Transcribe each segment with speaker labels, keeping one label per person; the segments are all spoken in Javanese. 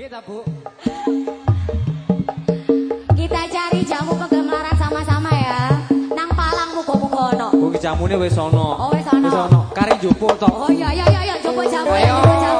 Speaker 1: Kita bu.
Speaker 2: Kita cari jamu pegemaran sama-sama ya. Nang palang mugo mugono.
Speaker 1: Oh, bu jamune wis ono.
Speaker 2: Oh wis ono.
Speaker 1: Wis ana. Kari jupuk to.
Speaker 2: Oh iya iya iya jupuk jamu.
Speaker 1: Ayo.
Speaker 2: Jupu, jamu.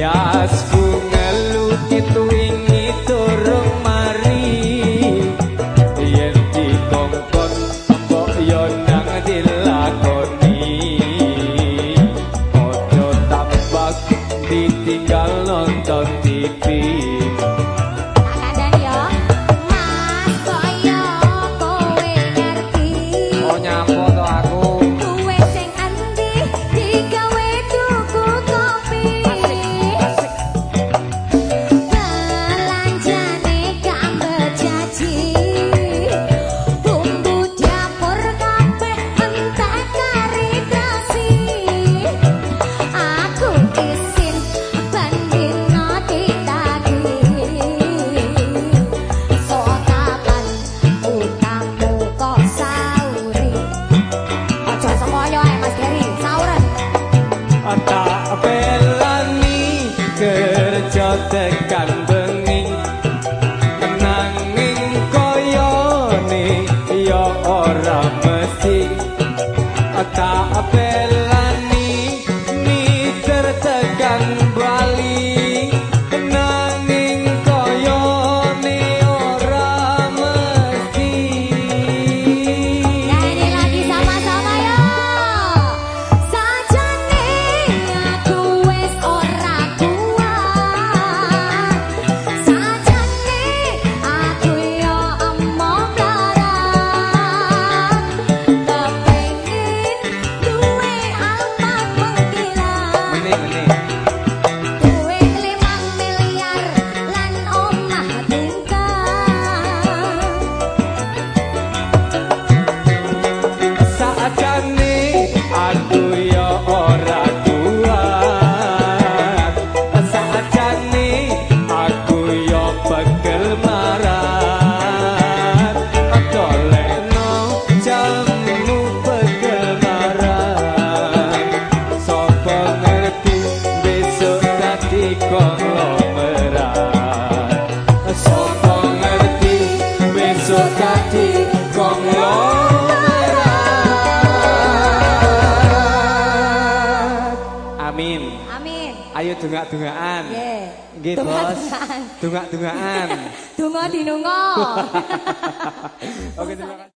Speaker 1: Yeah.
Speaker 2: Ayo
Speaker 1: dungak-dungaan. Nggih. Nggih,
Speaker 2: Bos. Dungak-dungaan.
Speaker 1: Donga dinunga.
Speaker 2: Oke, terima kasih.